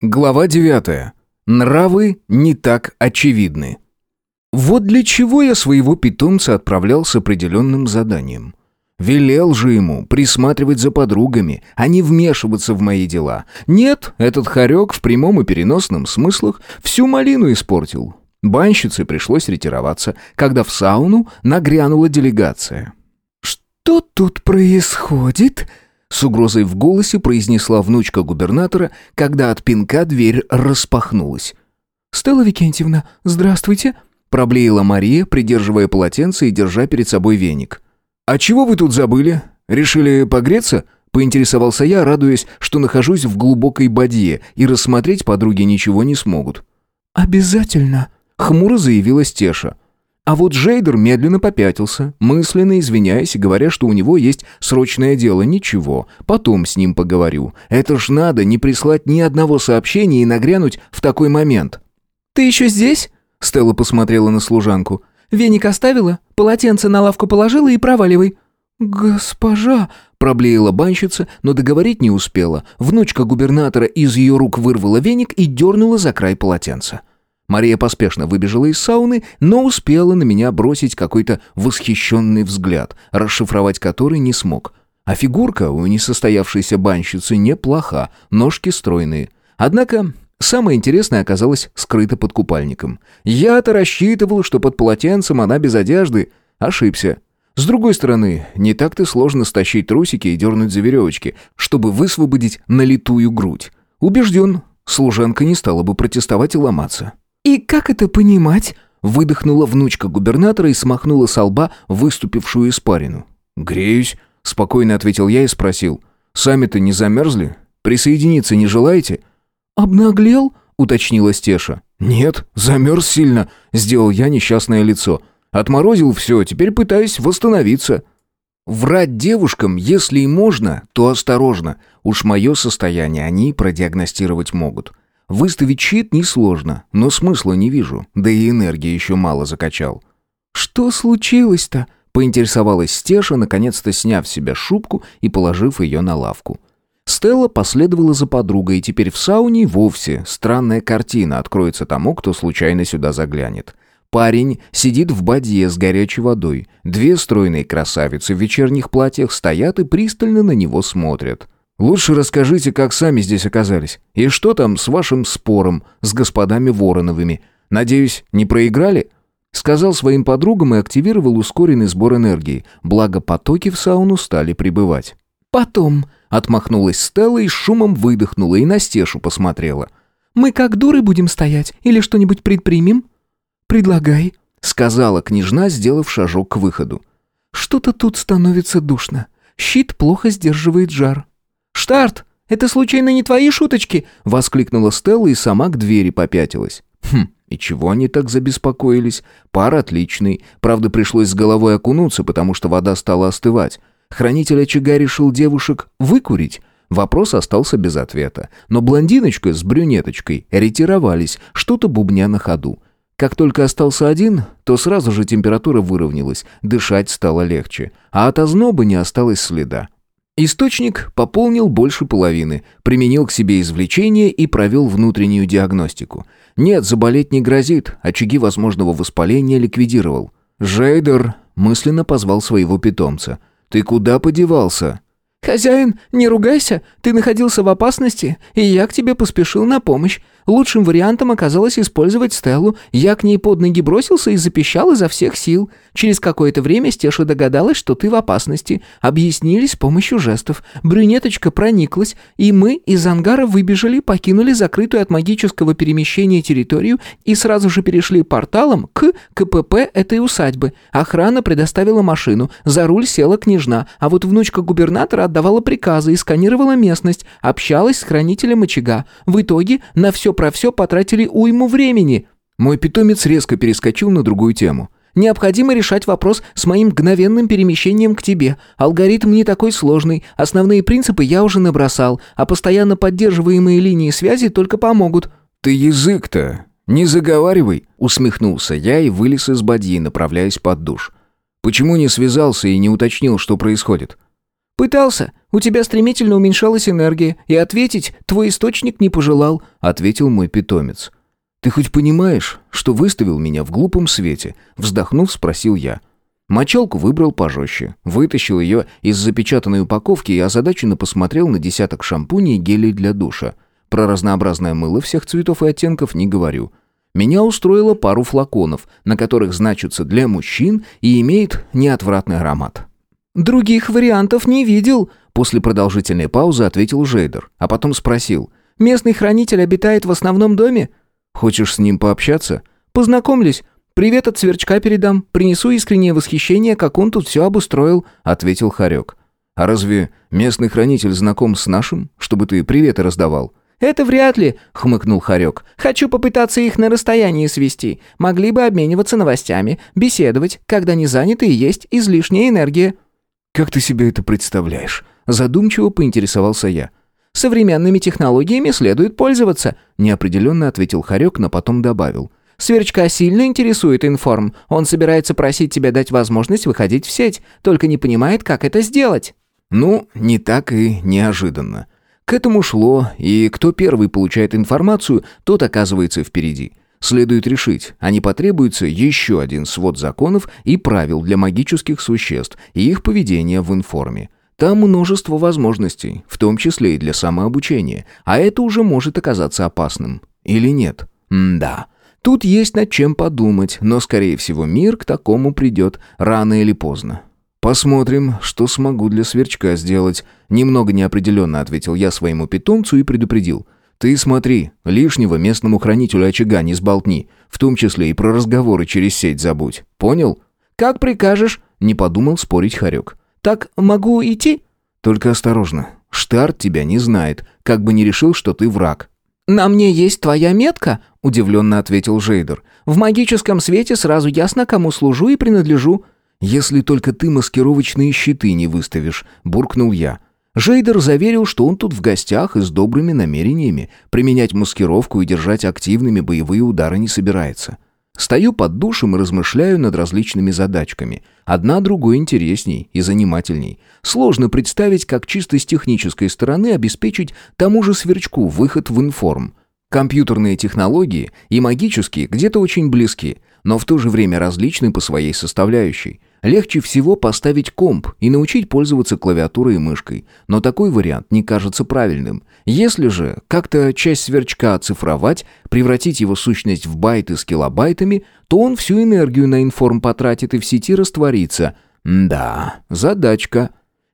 Глава 9. Нравы не так очевидны. Вот для чего я своего питомца отправлял с определенным заданием. Велел же ему присматривать за подругами, а не вмешиваться в мои дела. Нет, этот хорек в прямом и переносном смыслах всю малину испортил. Банщице пришлось ретироваться, когда в сауну нагрянула делегация. «Что тут происходит?» С угрозой в голосе произнесла внучка губернатора, когда от пинка дверь распахнулась. «Стелла Викентьевна, здравствуйте!» Проблеяла Мария, придерживая полотенце и держа перед собой веник. «А чего вы тут забыли? Решили погреться?» Поинтересовался я, радуясь, что нахожусь в глубокой бадье, и рассмотреть подруги ничего не смогут. «Обязательно!» — хмуро заявила Стеша. А вот Джейдер медленно попятился, мысленно извиняясь и говоря, что у него есть срочное дело. Ничего, потом с ним поговорю. Это ж надо не прислать ни одного сообщения и нагрянуть в такой момент. «Ты еще здесь?» Стелла посмотрела на служанку. «Веник оставила, полотенце на лавку положила и проваливай». «Госпожа!» – проблеяла банщица, но договорить не успела. Внучка губернатора из ее рук вырвала веник и дернула за край полотенца. Мария поспешно выбежала из сауны, но успела на меня бросить какой-то восхищенный взгляд, расшифровать который не смог. А фигурка у несостоявшейся банщицы неплоха, ножки стройные. Однако самое интересное оказалось скрыто под купальником. Я-то рассчитывал, что под полотенцем она без одежды. Ошибся. С другой стороны, не так-то сложно стащить трусики и дернуть за веревочки, чтобы высвободить налитую грудь. Убежден, служанка не стала бы протестовать и ломаться. «И как это понимать?» Выдохнула внучка губернатора и смахнула со лба выступившую испарину. «Греюсь», — спокойно ответил я и спросил. «Сами-то не замерзли? Присоединиться не желаете?» «Обнаглел?» — уточнила Стеша. «Нет, замерз сильно», — сделал я несчастное лицо. «Отморозил все, теперь пытаюсь восстановиться». Врать девушкам, если и можно, то осторожно. Уж мое состояние они продиагностировать могут. Выставить щит несложно, но смысла не вижу, да и энергии еще мало закачал. «Что случилось-то?» — поинтересовалась Стеша, наконец-то сняв с себя шубку и положив ее на лавку. Стелла последовала за подругой, и теперь в сауне вовсе странная картина откроется тому, кто случайно сюда заглянет. Парень сидит в бадье с горячей водой. Две стройные красавицы в вечерних платьях стоят и пристально на него смотрят. Лучше расскажите, как сами здесь оказались. И что там с вашим спором с господами Вороновыми? Надеюсь, не проиграли?» Сказал своим подругам и активировал ускоренный сбор энергии, благо потоки в сауну стали прибывать. «Потом», — отмахнулась Стелла и шумом выдохнула и на Стешу посмотрела. «Мы как дуры будем стоять или что-нибудь предпримем?» «Предлагай», — сказала княжна, сделав шажок к выходу. «Что-то тут становится душно. Щит плохо сдерживает жар. «Штарт! Это случайно не твои шуточки?» — воскликнула Стелла и сама к двери попятилась. «Хм, и чего они так забеспокоились? Пар отличный. Правда, пришлось с головой окунуться, потому что вода стала остывать. Хранитель очага решил девушек выкурить?» Вопрос остался без ответа. Но блондиночка с брюнеточкой ретировались, что-то бубня на ходу. Как только остался один, то сразу же температура выровнялась, дышать стало легче, а от озноба не осталось следа. Источник пополнил больше половины, применил к себе извлечение и провел внутреннюю диагностику. Нет, заболеть не грозит, очаги возможного воспаления ликвидировал. «Жейдер!» — мысленно позвал своего питомца. «Ты куда подевался?» «Хозяин, не ругайся, ты находился в опасности, и я к тебе поспешил на помощь. Лучшим вариантом оказалось использовать Стеллу. Я к ней под ноги бросился и запищал изо всех сил. Через какое-то время Стеша догадалась, что ты в опасности. Объяснили с помощью жестов. Брюнеточка прониклась, и мы из ангара выбежали, покинули закрытую от магического перемещения территорию и сразу же перешли порталом к КПП этой усадьбы. Охрана предоставила машину, за руль села княжна, а вот внучка губернатора отдавала приказы и сканировала местность, общалась с хранителем очага. В итоге на все про все потратили уйму времени». Мой питомец резко перескочил на другую тему. Необходимо решать вопрос с моим мгновенным перемещением к тебе. Алгоритм не такой сложный, основные принципы я уже набросал, а постоянно поддерживаемые линии связи только помогут». «Ты язык-то не заговаривай», — усмехнулся я и вылез из бадьи, направляясь под душ. «Почему не связался и не уточнил, что происходит?» «Пытался. У тебя стремительно уменьшалась энергия, и ответить твой источник не пожелал», — ответил мой питомец. «Ты хоть понимаешь, что выставил меня в глупом свете?» Вздохнув, спросил я. Мочалку выбрал пожестче, вытащил ее из запечатанной упаковки и озадаченно посмотрел на десяток шампуней и гелей для душа. Про разнообразное мыло всех цветов и оттенков не говорю. Меня устроило пару флаконов, на которых значится «для мужчин» и имеет неотвратный аромат. «Других вариантов не видел», — после продолжительной паузы ответил Жейдер, а потом спросил. «Местный хранитель обитает в основном доме?» Хочешь с ним пообщаться? Познакомлюсь. Привет от сверчка передам. Принесу искреннее восхищение, как он тут все обустроил», — ответил Харек. «А разве местный хранитель знаком с нашим, чтобы ты приветы раздавал?» «Это вряд ли», — хмыкнул Харек. «Хочу попытаться их на расстоянии свести. Могли бы обмениваться новостями, беседовать, когда не заняты и есть излишняя энергия». «Как ты себе это представляешь?» Задумчиво поинтересовался я. Современными технологиями следует пользоваться», — неопределенно ответил Харек, но потом добавил. «Сверчка сильно интересует информ. Он собирается просить тебя дать возможность выходить в сеть, только не понимает, как это сделать». «Ну, не так и неожиданно. К этому шло, и кто первый получает информацию, тот оказывается впереди». Следует решить, а не потребуется еще один свод законов и правил для магических существ и их поведения в информе. Там множество возможностей, в том числе и для самообучения, а это уже может оказаться опасным. Или нет? М да. Тут есть над чем подумать, но, скорее всего, мир к такому придет рано или поздно. «Посмотрим, что смогу для сверчка сделать», — немного неопределенно ответил я своему питомцу и предупредил. «Ты смотри, лишнего местному хранителю очага не сболтни, в том числе и про разговоры через сеть забудь. Понял?» «Как прикажешь», — не подумал спорить Харек. Так могу идти?» «Только осторожно. Штарт тебя не знает, как бы не решил, что ты враг». «На мне есть твоя метка», — удивленно ответил Жейдер. «В магическом свете сразу ясно, кому служу и принадлежу». «Если только ты маскировочные щиты не выставишь», — буркнул я. Жейдер заверил, что он тут в гостях и с добрыми намерениями. Применять маскировку и держать активными боевые удары не собирается. Стою под душем и размышляю над различными задачками. Одна другой интересней и занимательней. Сложно представить, как чисто с технической стороны обеспечить тому же сверчку выход в информ. Компьютерные технологии и магические где-то очень близки, но в то же время различны по своей составляющей. Легче всего поставить комп и научить пользоваться клавиатурой и мышкой, но такой вариант не кажется правильным. Если же как-то часть сверчка оцифровать, превратить его сущность в байты с килобайтами, то он всю энергию на информ потратит и в сети растворится. Да, задачка.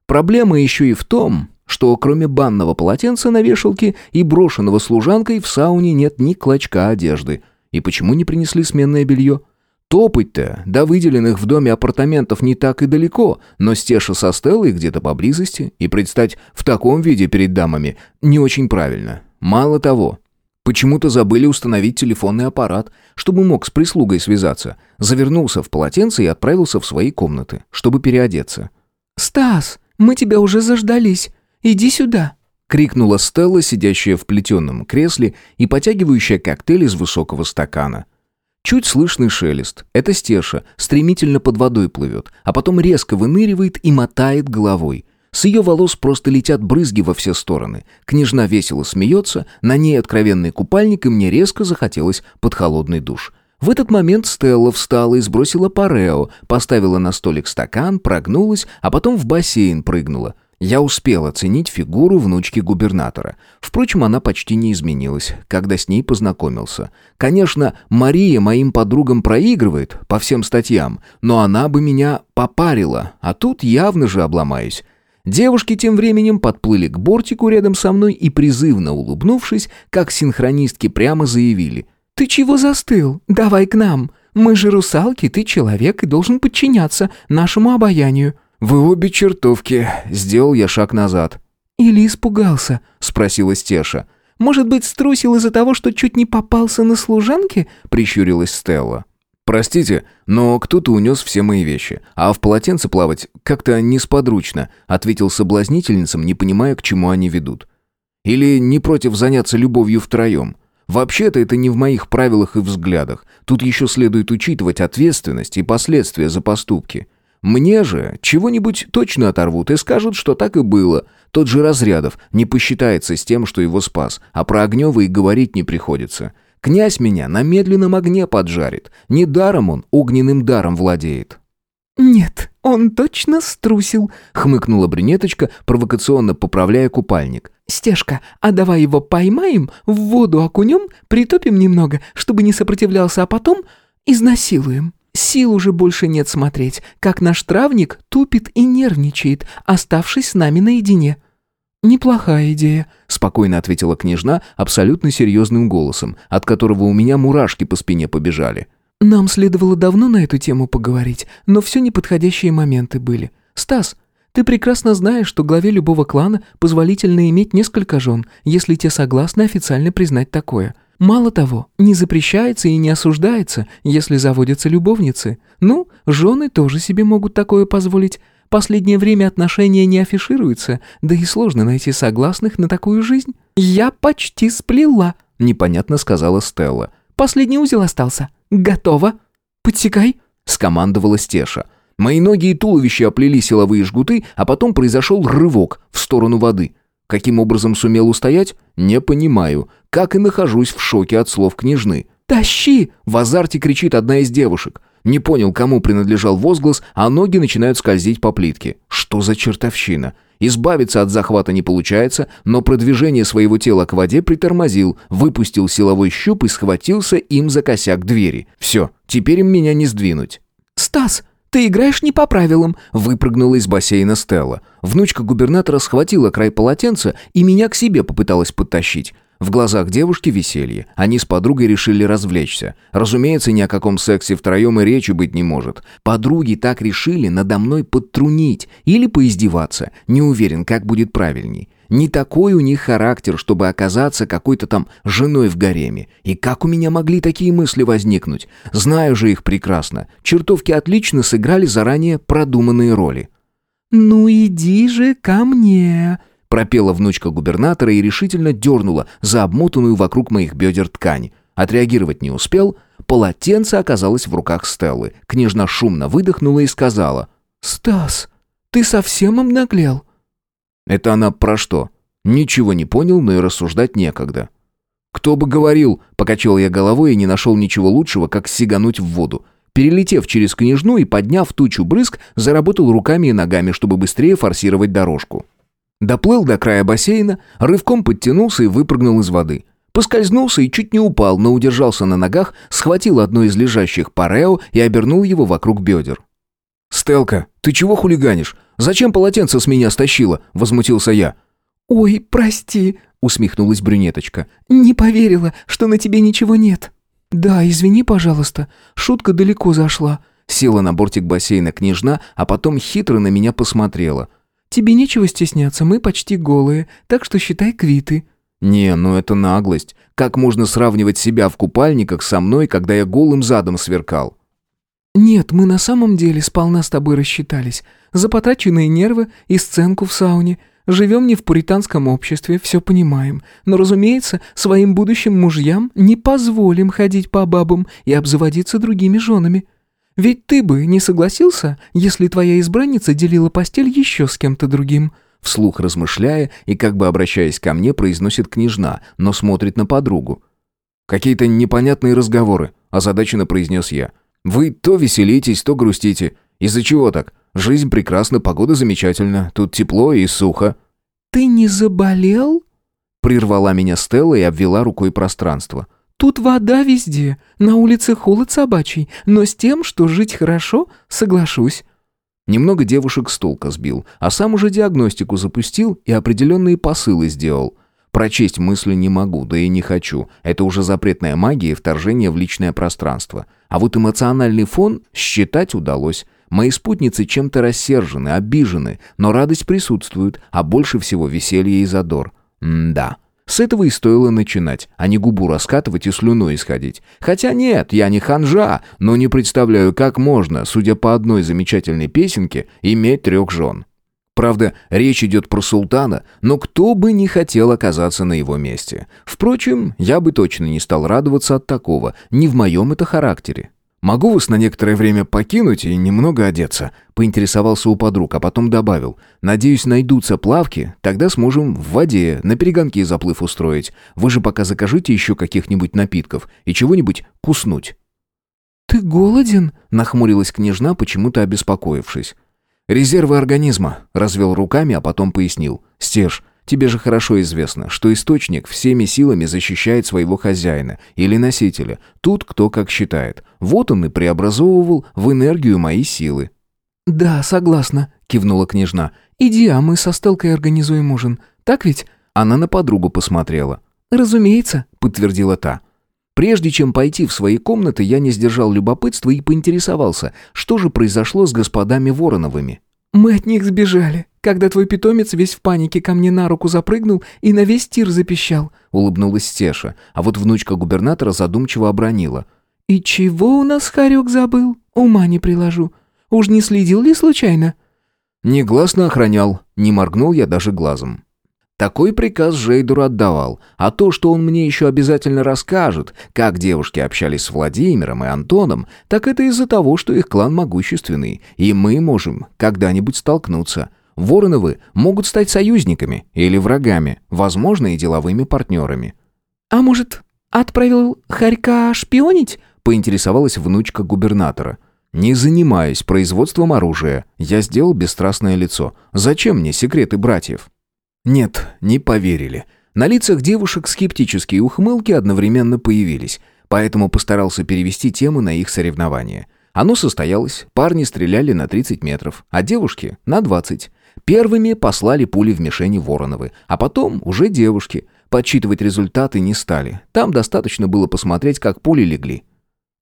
Проблема еще и в том, что кроме банного полотенца на вешалке и брошенного служанкой в сауне нет ни клочка одежды. И почему не принесли сменное белье? Топать-то до выделенных в доме апартаментов не так и далеко, но Стеша со Стеллой где-то поблизости, и предстать в таком виде перед дамами не очень правильно. Мало того, почему-то забыли установить телефонный аппарат, чтобы мог с прислугой связаться. Завернулся в полотенце и отправился в свои комнаты, чтобы переодеться. «Стас, мы тебя уже заждались. Иди сюда», — крикнула Стелла, сидящая в плетеном кресле и потягивающая коктейль из высокого стакана. Чуть слышный шелест. Это стеша, стремительно под водой плывет, а потом резко выныривает и мотает головой. С ее волос просто летят брызги во все стороны. Княжна весело смеется, на ней откровенный купальник, и мне резко захотелось под холодный душ. В этот момент Стелла встала и сбросила парео, поставила на столик стакан, прогнулась, а потом в бассейн прыгнула. Я успел оценить фигуру внучки губернатора. Впрочем, она почти не изменилась, когда с ней познакомился. Конечно, Мария моим подругам проигрывает по всем статьям, но она бы меня попарила, а тут явно же обломаюсь. Девушки тем временем подплыли к бортику рядом со мной и, призывно улыбнувшись, как синхронистки прямо заявили. «Ты чего застыл? Давай к нам. Мы же русалки, ты человек и должен подчиняться нашему обаянию». «Вы обе чертовки!» — сделал я шаг назад. «Или испугался?» — спросила Стеша. «Может быть, струсил из-за того, что чуть не попался на служанке?» — прищурилась Стелла. «Простите, но кто-то унес все мои вещи, а в полотенце плавать как-то несподручно», — ответил соблазнительницам, не понимая, к чему они ведут. «Или не против заняться любовью втроем?» Вообще-то это не в моих правилах и взглядах. Тут еще следует учитывать ответственность и последствия за поступки. Мне же чего-нибудь точно оторвут и скажут, что так и было. Тот же Разрядов не посчитается с тем, что его спас, а про Огнева и говорить не приходится. Князь меня на медленном огне поджарит. Недаром он огненным даром владеет». «Нет, он точно струсил», — хмыкнула брюнеточка, провокационно поправляя купальник. «Стежка, а давай его поймаем, в воду окунем, притопим немного, чтобы не сопротивлялся, а потом изнасилуем. Сил уже больше нет смотреть, как наш травник тупит и нервничает, оставшись с нами наедине». «Неплохая идея», — спокойно ответила княжна абсолютно серьезным голосом, от которого у меня мурашки по спине побежали. «Нам следовало давно на эту тему поговорить, но все неподходящие моменты были. Стас, ты прекрасно знаешь, что главе любого клана позволительно иметь несколько жен, если те согласны официально признать такое. Мало того, не запрещается и не осуждается, если заводятся любовницы. Ну, жены тоже себе могут такое позволить. Последнее время отношения не афишируются, да и сложно найти согласных на такую жизнь. Я почти сплела, непонятно сказала Стелла. Последний узел остался. Готово. Подсекай, скомандовала Стеша. Мои ноги и туловище оплели силовые жгуты, а потом произошел рывок в сторону воды. Каким образом сумел устоять? Не понимаю. Как и нахожусь в шоке от слов княжны. «Тащи!» — в азарте кричит одна из девушек. Не понял, кому принадлежал возглас, а ноги начинают скользить по плитке. Что за чертовщина? Избавиться от захвата не получается, но продвижение своего тела к воде притормозил, выпустил силовой щуп и схватился им за косяк двери. Все, теперь им меня не сдвинуть. «Стас, ты играешь не по правилам», — выпрыгнула из бассейна Стелла. Внучка губернатора схватила край полотенца и меня к себе попыталась подтащить. В глазах девушки веселье. Они с подругой решили развлечься. Разумеется, ни о каком сексе втроем и речи быть не может. Подруги так решили надо мной подтрунить или поиздеваться. Не уверен, как будет правильней. Не такой у них характер, чтобы оказаться какой-то там женой в гареме. И как у меня могли такие мысли возникнуть? Знаю же их прекрасно. Чертовки отлично сыграли заранее продуманные роли. «Ну иди же ко мне», пропела внучка губернатора и решительно дернула за обмотанную вокруг моих бедер ткань. Отреагировать не успел, полотенце оказалось в руках Стеллы. Княжна шумно выдохнула и сказала «Стас, ты совсем обнаглел?» Это она про что? Ничего не понял, но и рассуждать некогда. «Кто бы говорил!» — покачал я головой и не нашел ничего лучшего, как сигануть в воду. Перелетев через княжну и подняв тучу брызг, заработал руками и ногами, чтобы быстрее форсировать дорожку. Доплыл до края бассейна, рывком подтянулся и выпрыгнул из воды. Поскользнулся и чуть не упал, но удержался на ногах, схватил одно из лежащих парео и обернул его вокруг бедер. «Стелка, ты чего хулиганишь? Зачем полотенце с меня стащила?» – возмутился я. «Ой, прости», – усмехнулась брюнеточка. «Не поверила, что на тебе ничего нет». «Да, извини, пожалуйста, шутка далеко зашла». Села на бортик бассейна княжна, а потом хитро на меня посмотрела – Тебе нечего стесняться, мы почти голые, так что считай квиты». «Не, ну это наглость. Как можно сравнивать себя в купальниках со мной, когда я голым задом сверкал?» «Нет, мы на самом деле сполна с тобой рассчитались. За потраченные нервы и сценку в сауне. Живем не в пуританском обществе, все понимаем. Но, разумеется, своим будущим мужьям не позволим ходить по бабам и обзаводиться другими женами. Ведь ты бы не согласился, если твоя избранница делила постель еще с кем-то другим?» Вслух размышляя и как бы обращаясь ко мне, произносит княжна, но смотрит на подругу. «Какие-то непонятные разговоры», – озадаченно произнес я. «Вы то веселитесь, то грустите. Из-за чего так? Жизнь прекрасна, погода замечательна, тут тепло и сухо». «Ты не заболел?» Прервала меня Стелла и обвела рукой пространство. Тут вода везде, на улице холод собачий, но с тем, что жить хорошо, соглашусь». Немного девушек с толка сбил, а сам уже диагностику запустил и определенные посылы сделал. Прочесть мысли не могу, да и не хочу. Это уже запретная магия и вторжение в личное пространство. А вот эмоциональный фон считать удалось. Мои спутницы чем-то рассержены, обижены, но радость присутствует, а больше всего веселье и задор. М-да. С этого и стоило начинать, а не губу раскатывать и слюной исходить. Хотя нет, я не ханжа, но не представляю, как можно, судя по одной замечательной песенке, иметь трех жен. Правда, речь идет про султана, но кто бы не хотел оказаться на его месте. Впрочем, я бы точно не стал радоваться от такого, не в моем это характере. «Могу вас на некоторое время покинуть и немного одеться?» Поинтересовался у подруг, а потом добавил. «Надеюсь, найдутся плавки, тогда сможем в воде на перегонки заплыв устроить. Вы же пока закажите еще каких-нибудь напитков и чего-нибудь куснуть». «Ты голоден?» — нахмурилась княжна, почему-то обеспокоившись. «Резервы организма», — развел руками, а потом пояснил. «Стеж, тебе же хорошо известно, что источник всеми силами защищает своего хозяина или носителя. Тут кто как считает. Вот он и преобразовывал в энергию мои силы». «Да, согласна», — кивнула княжна. «Иди, а мы со Стелкой организуем ужин. Так ведь?» Она на подругу посмотрела. «Разумеется», — подтвердила та. Прежде чем пойти в свои комнаты, я не сдержал любопытства и поинтересовался, что же произошло с господами Вороновыми. «Мы от них сбежали, когда твой питомец весь в панике ко мне на руку запрыгнул и на весь тир запищал», — улыбнулась Стеша, а вот внучка губернатора задумчиво обронила. «И чего у нас Харек забыл? Ума не приложу. Уж не следил ли случайно?» Негласно охранял, не моргнул я даже глазом. Такой приказ Жейдуру отдавал, а то, что он мне еще обязательно расскажет, как девушки общались с Владимиром и Антоном, так это из-за того, что их клан могущественный, и мы можем когда-нибудь столкнуться. Вороновы могут стать союзниками или врагами, возможно, и деловыми партнерами. «А может, отправил Харька шпионить?» — поинтересовалась внучка губернатора. «Не занимаясь производством оружия, я сделал бесстрастное лицо. Зачем мне секреты братьев?» Нет, не поверили. На лицах девушек скептические ухмылки одновременно появились, поэтому постарался перевести тему на их соревнование. Оно состоялось, парни стреляли на 30 метров, а девушки — на 20. Первыми послали пули в мишени Вороновы, а потом уже девушки. Подсчитывать результаты не стали. Там достаточно было посмотреть, как пули легли.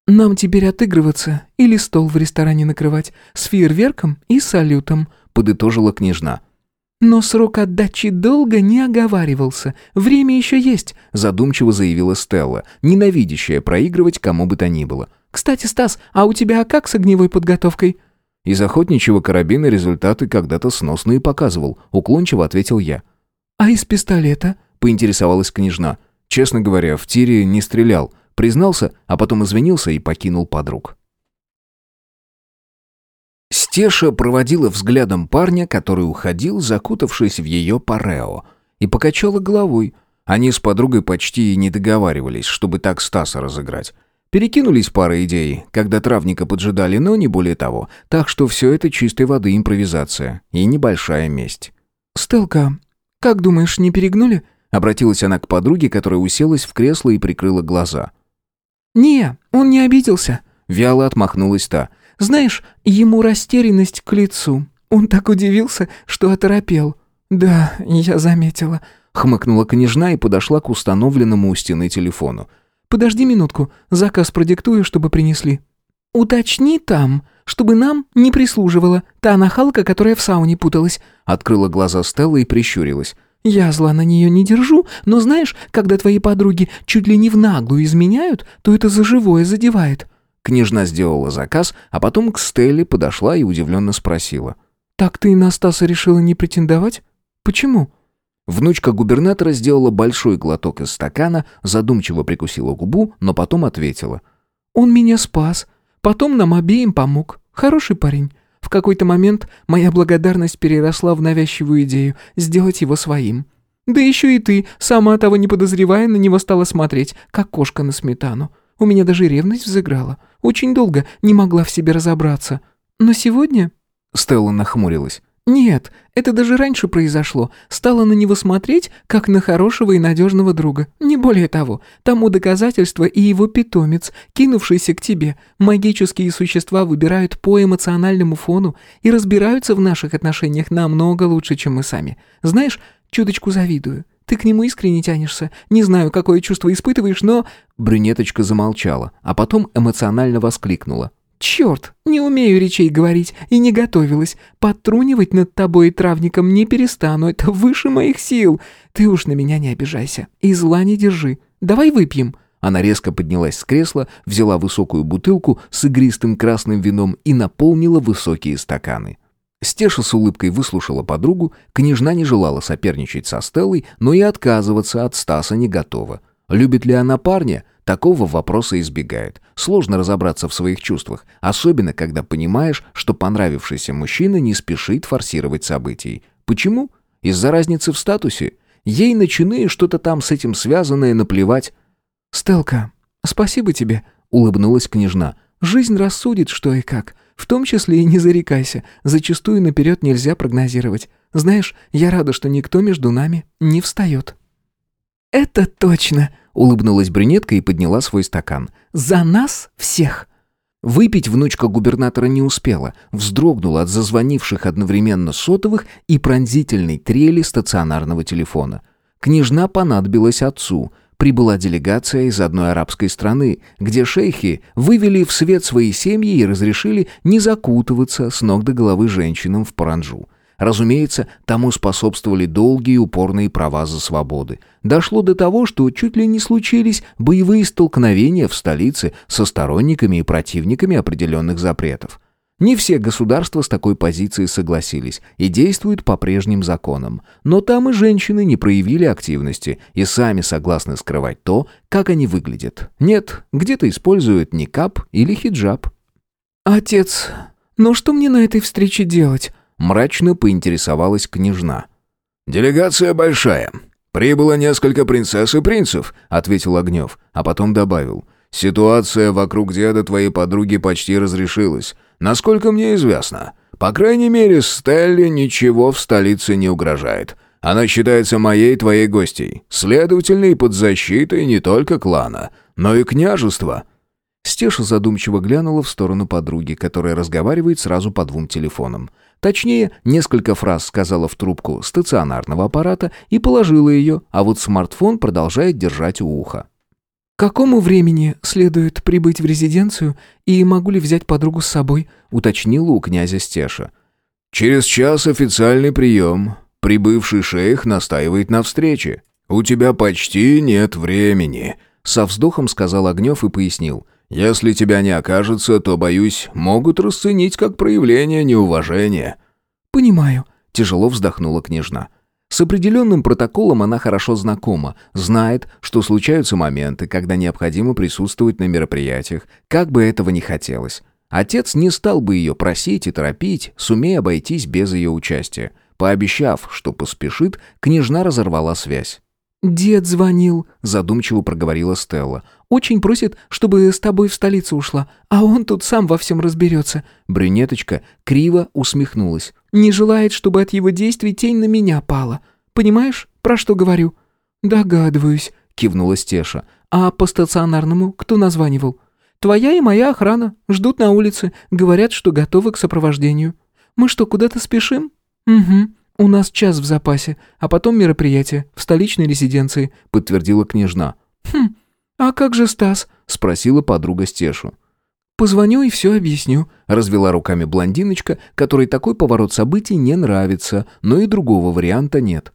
«Нам теперь отыгрываться или стол в ресторане накрывать с фейерверком и салютом», — подытожила княжна. «Но срок отдачи долга не оговаривался. Время еще есть», — задумчиво заявила Стелла, ненавидящая проигрывать кому бы то ни было. «Кстати, Стас, а у тебя как с огневой подготовкой?» «Из охотничьего карабина результаты когда-то сносные показывал», — уклончиво ответил я. «А из пистолета?» — поинтересовалась княжна. «Честно говоря, в тире не стрелял. Признался, а потом извинился и покинул подруг». Стеша проводила взглядом парня, который уходил, закутавшись в ее парео, и покачала головой. Они с подругой почти и не договаривались, чтобы так Стаса разыграть. Перекинулись парой идей, когда травника поджидали, но не более того. Так что все это чистой воды импровизация и небольшая месть. «Стелка, как думаешь, не перегнули?» Обратилась она к подруге, которая уселась в кресло и прикрыла глаза. «Не, он не обиделся», — вяло отмахнулась та. Знаешь, ему растерянность к лицу. Он так удивился, что оторопел. Да, я заметила. Хмыкнула княжна и подошла к установленному у стены телефону. «Подожди минутку, заказ продиктую, чтобы принесли». «Уточни там, чтобы нам не прислуживала та нахалка, которая в сауне путалась». Открыла глаза Стелла и прищурилась. «Я зла на нее не держу, но знаешь, когда твои подруги чуть ли не в наглую изменяют, то это за живое задевает. Княжна сделала заказ, а потом к Стелле подошла и удивленно спросила. «Так ты на Стаса решила не претендовать? Почему?» Внучка губернатора сделала большой глоток из стакана, задумчиво прикусила губу, но потом ответила. «Он меня спас. Потом нам обеим помог. Хороший парень. В какой-то момент моя благодарность переросла в навязчивую идею сделать его своим. Да еще и ты, сама того не подозревая, на него стала смотреть, как кошка на сметану. У меня даже ревность взыграла. Очень долго не могла в себе разобраться. Но сегодня...» Стелла нахмурилась. «Нет, это даже раньше произошло. Стала на него смотреть, как на хорошего и надежного друга. Не более того, тому доказательство и его питомец, кинувшийся к тебе. Магические существа выбирают по эмоциональному фону и разбираются в наших отношениях намного лучше, чем мы сами. Знаешь, чуточку завидую. Ты к нему искренне тянешься. Не знаю, какое чувство испытываешь, но...» Брюнеточка замолчала, а потом эмоционально воскликнула. «Черт, не умею речей говорить и не готовилась. Подтрунивать над тобой и травником не перестану, это выше моих сил. Ты уж на меня не обижайся и зла не держи. Давай выпьем». Она резко поднялась с кресла, взяла высокую бутылку с игристым красным вином и наполнила высокие стаканы. Стеша с улыбкой выслушала подругу, княжна не желала соперничать со Стеллой, но и отказываться от Стаса не готова. Любит ли она парня? Такого вопроса избегает. Сложно разобраться в своих чувствах, особенно когда понимаешь, что понравившийся мужчина не спешит форсировать событий. Почему? Из-за разницы в статусе. Ей начиные что-то там с этим связанное наплевать. «Стелка, спасибо тебе», — улыбнулась княжна. «Жизнь рассудит, что и как. В том числе и не зарекайся. Зачастую наперед нельзя прогнозировать. Знаешь, я рада, что никто между нами не встает». «Это точно!» — улыбнулась брюнетка и подняла свой стакан. «За нас всех!» Выпить внучка губернатора не успела, вздрогнула от зазвонивших одновременно сотовых и пронзительной трели стационарного телефона. Княжна понадобилась отцу. Прибыла делегация из одной арабской страны, где шейхи вывели в свет свои семьи и разрешили не закутываться с ног до головы женщинам в паранджу. Разумеется, тому способствовали долгие упорные права за свободы. Дошло до того, что чуть ли не случились боевые столкновения в столице со сторонниками и противниками определенных запретов. Не все государства с такой позицией согласились и действуют по прежним законам. Но там и женщины не проявили активности и сами согласны скрывать то, как они выглядят. Нет, где-то используют никап или хиджаб. «Отец, ну что мне на этой встрече делать?» Мрачно поинтересовалась княжна. «Делегация большая. Прибыло несколько принцесс и принцев», — ответил Огнев, а потом добавил. «Ситуация вокруг деда твоей подруги почти разрешилась. Насколько мне известно. По крайней мере, Стелле ничего в столице не угрожает. Она считается моей твоей гостьей, следовательно, и под защитой не только клана, но и княжества». Стеша задумчиво глянула в сторону подруги, которая разговаривает сразу по двум телефонам. Точнее, несколько фраз сказала в трубку стационарного аппарата и положила ее, а вот смартфон продолжает держать у уха. «К какому времени следует прибыть в резиденцию и могу ли взять подругу с собой?» уточнила у князя Стеша. «Через час официальный прием. Прибывший шейх настаивает на встрече. У тебя почти нет времени», со вздохом сказал Огнев и пояснил. Если тебя не окажется, то, боюсь, могут расценить как проявление неуважения». «Понимаю», — тяжело вздохнула княжна. С определенным протоколом она хорошо знакома, знает, что случаются моменты, когда необходимо присутствовать на мероприятиях, как бы этого ни хотелось. Отец не стал бы ее просить и торопить, сумея обойтись без ее участия. Пообещав, что поспешит, княжна разорвала связь. «Дед звонил», — задумчиво проговорила Стелла. «Очень просит, чтобы с тобой в столицу ушла, а он тут сам во всем разберется». Брюнеточка криво усмехнулась. «Не желает, чтобы от его действий тень на меня пала. Понимаешь, про что говорю?» «Догадываюсь», — кивнула Стеша. «А по стационарному кто названивал?» «Твоя и моя охрана. Ждут на улице. Говорят, что готовы к сопровождению. Мы что, куда-то спешим?» «Угу. «У нас час в запасе, а потом мероприятие в столичной резиденции», — подтвердила княжна. «Хм, а как же Стас?» — спросила подруга Стешу. «Позвоню и все объясню», — развела руками блондиночка, которой такой поворот событий не нравится, но и другого варианта нет.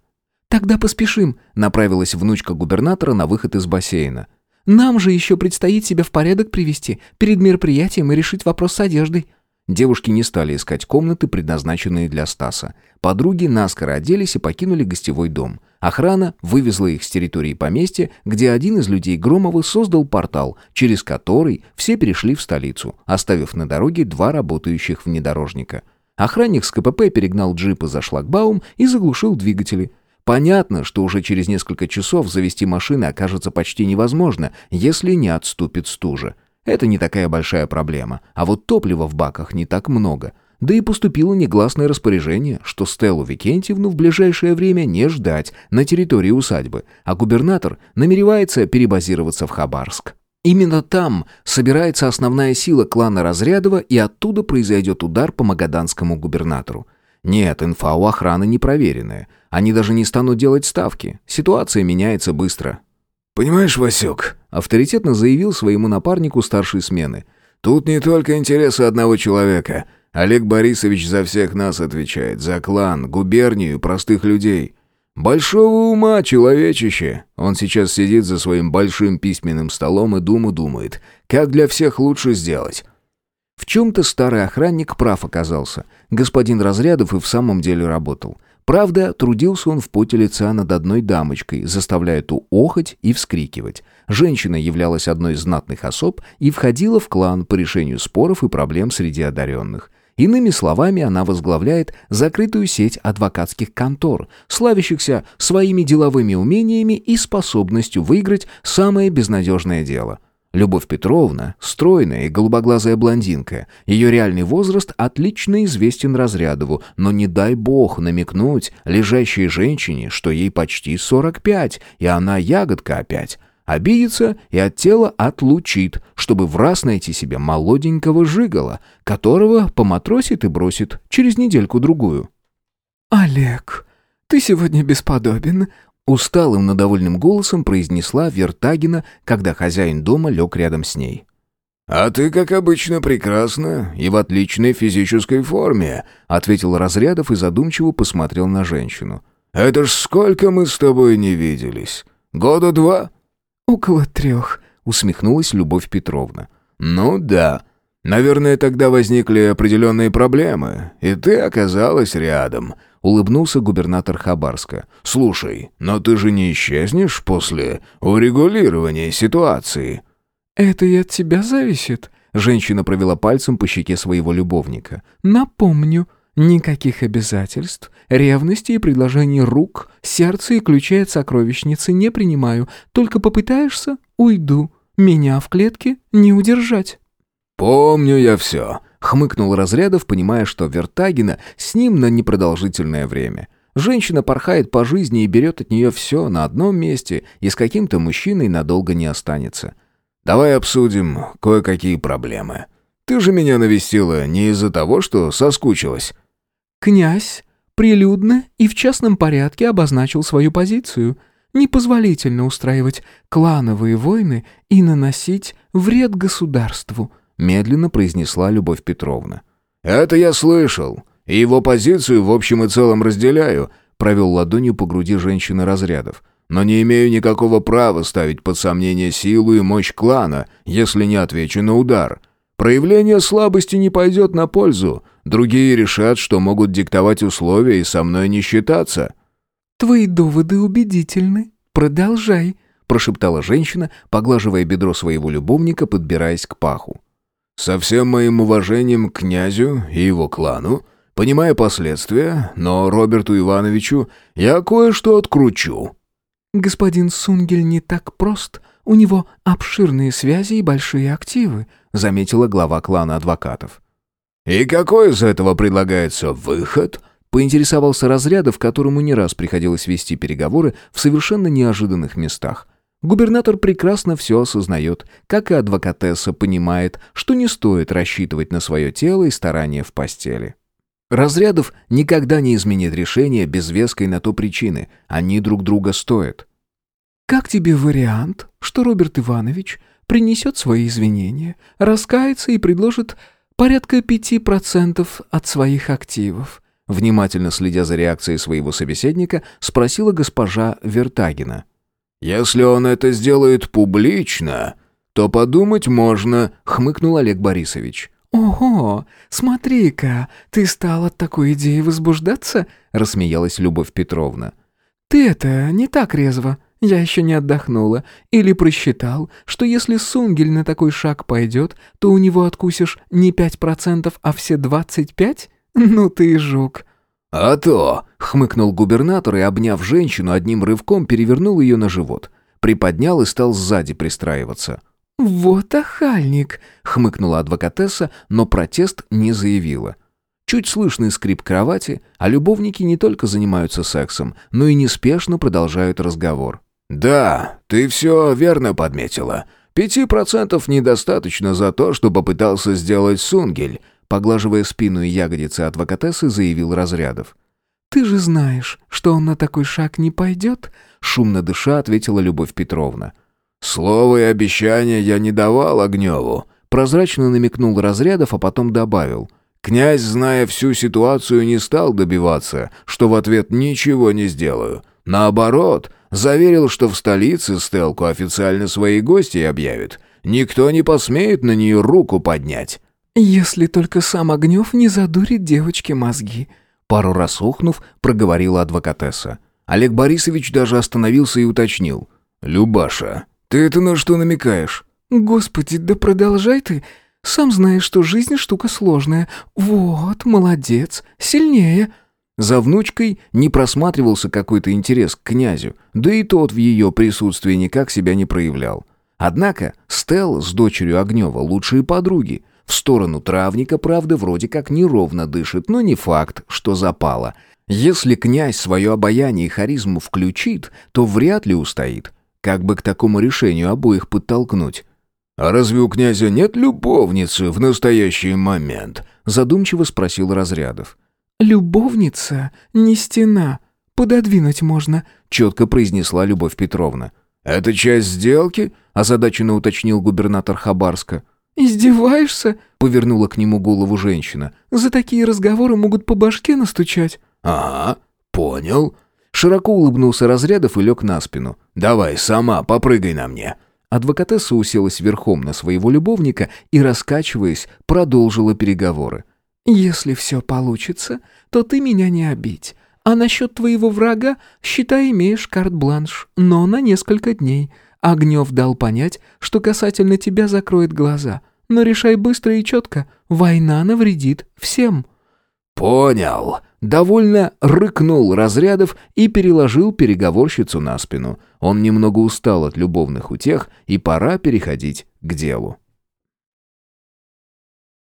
«Тогда поспешим», — направилась внучка губернатора на выход из бассейна. «Нам же еще предстоит себя в порядок привести перед мероприятием и решить вопрос с одеждой. Девушки не стали искать комнаты, предназначенные для Стаса. Подруги наскоро оделись и покинули гостевой дом. Охрана вывезла их с территории поместья, где один из людей Громова создал портал, через который все перешли в столицу, оставив на дороге два работающих внедорожника. Охранник с КПП перегнал джипы за шлагбаум и заглушил двигатели. Понятно, что уже через несколько часов завести машины окажется почти невозможно, если не отступит стужа. Это не такая большая проблема, а вот топлива в баках не так много. Да и поступило негласное распоряжение, что Стеллу Викентьевну в ближайшее время не ждать на территории усадьбы, а губернатор намеревается перебазироваться в Хабарск. Именно там собирается основная сила клана Разрядова, и оттуда произойдет удар по магаданскому губернатору. Нет, инфа у охраны непроверенная. Они даже не станут делать ставки. Ситуация меняется быстро. «Понимаешь, Васек», — авторитетно заявил своему напарнику старшей смены, «тут не только интересы одного человека. Олег Борисович за всех нас отвечает, за клан, губернию, простых людей. Большого ума, человечище. Он сейчас сидит за своим большим письменным столом и думу думает, как для всех лучше сделать». В чем-то старый охранник прав оказался. Господин Разрядов и в самом деле работал. Правда, трудился он в поте лица над одной дамочкой, заставляя ту охать и вскрикивать. Женщина являлась одной из знатных особ и входила в клан по решению споров и проблем среди одаренных. Иными словами, она возглавляет закрытую сеть адвокатских контор, славящихся своими деловыми умениями и способностью выиграть самое безнадежное дело. Любовь Петровна – стройная и голубоглазая блондинка. Ее реальный возраст отлично известен Разрядову, но не дай бог намекнуть лежащей женщине, что ей почти 45, и она ягодка опять обидится и от тела отлучит, чтобы в раз найти себе молоденького жигала, которого поматросит и бросит через недельку-другую. «Олег, ты сегодня бесподобен», — усталым, но довольным голосом произнесла Вертагина, когда хозяин дома лег рядом с ней. «А ты, как обычно, прекрасна и в отличной физической форме», — ответил Разрядов и задумчиво посмотрел на женщину. «Это ж сколько мы с тобой не виделись? Года два?» «Около трех», — усмехнулась Любовь Петровна. «Ну да. Наверное, тогда возникли определенные проблемы, и ты оказалась рядом», — улыбнулся губернатор Хабарска. «Слушай, но ты же не исчезнешь после урегулирования ситуации?» «Это и от тебя зависит», — женщина провела пальцем по щеке своего любовника. «Напомню, Никаких обязательств, ревности и предложений рук, сердца и ключей от сокровищницы не принимаю. Только попытаешься — уйду. Меня в клетке не удержать». «Помню я все», — хмыкнул Разрядов, понимая, что Вертагина с ним на непродолжительное время. Женщина порхает по жизни и берет от нее все на одном месте и с каким-то мужчиной надолго не останется. «Давай обсудим кое-какие проблемы. Ты же меня навестила не из-за того, что соскучилась». Князь прилюдно и в частном порядке обозначил свою позицию. Непозволительно устраивать клановые войны и наносить вред государству, медленно произнесла Любовь Петровна. «Это я слышал, и его позицию в общем и целом разделяю», провел ладонью по груди женщины разрядов. «Но не имею никакого права ставить под сомнение силу и мощь клана, если не отвечу на удар. Проявление слабости не пойдет на пользу. Другие решат, что могут диктовать условия и со мной не считаться». «Твои доводы убедительны. Продолжай», — прошептала женщина, поглаживая бедро своего любовника, подбираясь к паху. «Со всем моим уважением к князю и его клану, понимая последствия, но Роберту Ивановичу я кое-что откручу». «Господин Сунгель не так прост. У него обширные связи и большие активы», — заметила глава клана адвокатов. «И какой из этого предлагается выход?» Поинтересовался Разрядов, которому не раз приходилось вести переговоры в совершенно неожиданных местах. Губернатор прекрасно все осознает, как и адвокатесса понимает, что не стоит рассчитывать на свое тело и старания в постели. Разрядов никогда не изменит решение без веской на то причины, они друг друга стоят. «Как тебе вариант, что Роберт Иванович принесет свои извинения, раскается и предложит порядка пяти процентов от своих активов?» Внимательно следя за реакцией своего собеседника, спросила госпожа Вертагина. «Если он это сделает публично, то подумать можно», — хмыкнул Олег Борисович. «Ого, смотри-ка, ты стал от такой идеи возбуждаться?» — рассмеялась Любовь Петровна. «Ты это не так резво. Я еще не отдохнула. Или просчитал, что если Сунгель на такой шаг пойдет, то у него откусишь не пять процентов, а все двадцать пять? Ну ты и жук». «А то!» — хмыкнул губернатор и, обняв женщину, одним рывком перевернул ее на живот. Приподнял и стал сзади пристраиваться. «Вот охальник!» — хмыкнула адвокатесса, но протест не заявила. Чуть слышный скрип кровати, а любовники не только занимаются сексом, но и неспешно продолжают разговор. «Да, ты все верно подметила. Пяти процентов недостаточно за то, что попытался сделать Сунгель», поглаживая спину и ягодицы адвокатессы, заявил Разрядов. «Ты же знаешь, что он на такой шаг не пойдет?» шумно дыша ответила Любовь Петровна. «Слово и обещание я не давал Огневу», прозрачно намекнул Разрядов, а потом добавил. «Князь, зная всю ситуацию, не стал добиваться, что в ответ ничего не сделаю. Наоборот, Заверил, что в столице Стелку официально свои гости объявит. Никто не посмеет на нее руку поднять. «Если только сам Огнев не задурит девочке мозги», пару раз ухнув, проговорила адвокатесса. Олег Борисович даже остановился и уточнил. «Любаша, Ты это на что намекаешь?» «Господи, да продолжай ты. Сам знаешь, что жизнь штука сложная. Вот, молодец, сильнее». За внучкой не просматривался какой-то интерес к князю, да и тот в ее присутствии никак себя не проявлял. Однако Стелл с дочерью Огнева лучшие подруги. В сторону травника, правда, вроде как неровно дышит, но не факт, что запало. Если князь свое обаяние и харизму включит, то вряд ли устоит. Как бы к такому решению обоих подтолкнуть? «А разве у князя нет любовницы в настоящий момент?» Задумчиво спросил Разрядов. «Любовница не стена. Пододвинуть можно», — четко произнесла Любовь Петровна. «Это часть сделки?» — озадаченно уточнил губернатор Хабарска. «Издеваешься?» — повернула к нему голову женщина. «За такие разговоры могут по башке настучать». «Ага, понял». Широко улыбнулся Разрядов и лег на спину. «Давай, сама, попрыгай на мне». Адвокатесса уселась верхом на своего любовника и, раскачиваясь, продолжила переговоры. «Если все получится, то ты меня не обидь. А насчет твоего врага, считай, имеешь карт-бланш, но на несколько дней. Огнев дал понять, что касательно тебя закроет глаза. Но решай быстро и четко. Война навредит всем». «Понял», довольно рыкнул Разрядов и переложил переговорщицу на спину. Он немного устал от любовных утех, и пора переходить к делу.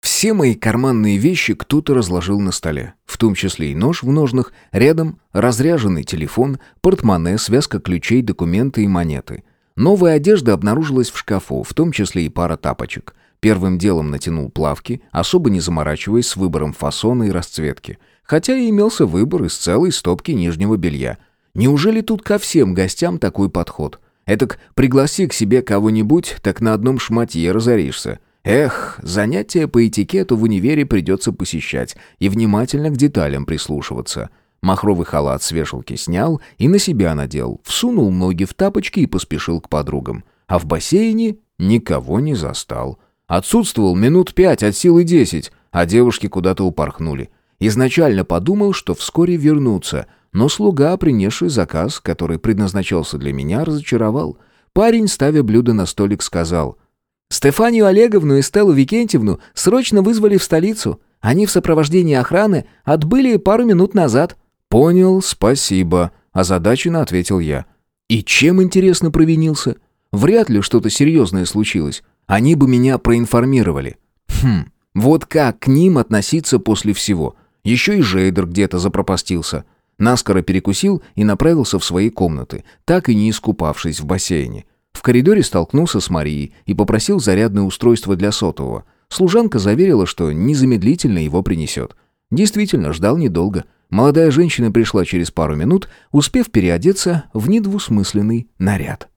Все мои карманные вещи кто-то разложил на столе, в том числе и нож в ножнах, рядом разряженный телефон, портмоне, связка ключей, документы и монеты. Новая одежда обнаружилась в шкафу, в том числе и пара тапочек. Первым делом натянул плавки, особо не заморачиваясь с выбором фасона и расцветки. Хотя и имелся выбор из целой стопки нижнего белья. Неужели тут ко всем гостям такой подход? Этак пригласи к себе кого-нибудь, так на одном шматье разоришься. Эх, занятия по этикету в универе придется посещать и внимательно к деталям прислушиваться. Махровый халат с вешалки снял и на себя надел, всунул ноги в тапочки и поспешил к подругам. А в бассейне никого не застал. Отсутствовал минут пять от силы десять, а девушки куда-то упорхнули. Изначально подумал, что вскоре вернутся, но слуга, принесший заказ, который предназначался для меня, разочаровал. Парень, ставя блюдо на столик, сказал — Стефанию Олеговну и Стеллу Викентьевну срочно вызвали в столицу. Они в сопровождении охраны отбыли пару минут назад». «Понял, спасибо», – озадаченно ответил я. «И чем, интересно, провинился? Вряд ли что-то серьезное случилось. Они бы меня проинформировали». «Хм, вот как к ним относиться после всего? Еще и Жейдер где-то запропастился». Наскоро перекусил и направился в свои комнаты, так и не искупавшись в бассейне. В коридоре столкнулся с Марией и попросил зарядное устройство для сотового. Служанка заверила, что незамедлительно его принесет. Действительно, ждал недолго. Молодая женщина пришла через пару минут, успев переодеться в недвусмысленный наряд.